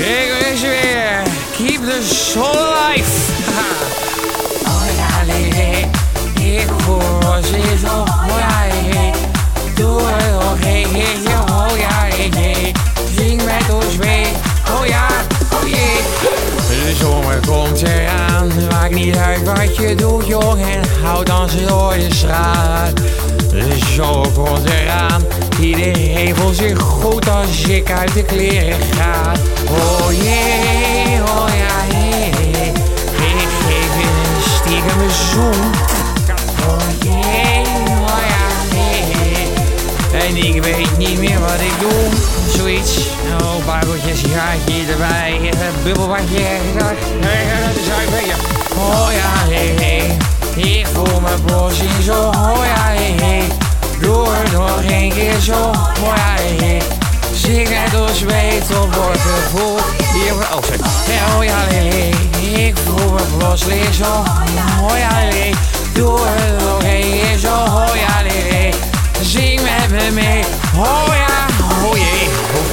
Ik is weer. Keep the soul alive. oh is oh ja, nee. Doe het nog een keertje, oh ja, nee. Zing met ons mee, oh ja, oh jee. De zomer komt eraan, maakt niet uit wat je doet, jongen. Houd dansen door de straat. De zomer komt eraan, iedereen voelt zich goed als ik uit de kleren ga. Oh jee, oh ja. Ik geef je een stiekem een zoen. Oh jee, oh ja, hey. En ik weet niet meer wat ik doe. Zoiets. Oh, buigeltjes, gaatje erbij. Even bubbelbadje. Dat is een beetje. Oh ja, hey. Ik voel me plotseling zo. Doe het nog een keer zo. Oh ja, hey, hey. Zing het door zweet op wordt gevoel. Hier oh, sorry. Hey, hey. Ik voel me plotseling zo. Hey, hey. Doe het nog een keer zo. Hey, hey. Zing met me mee. Ja.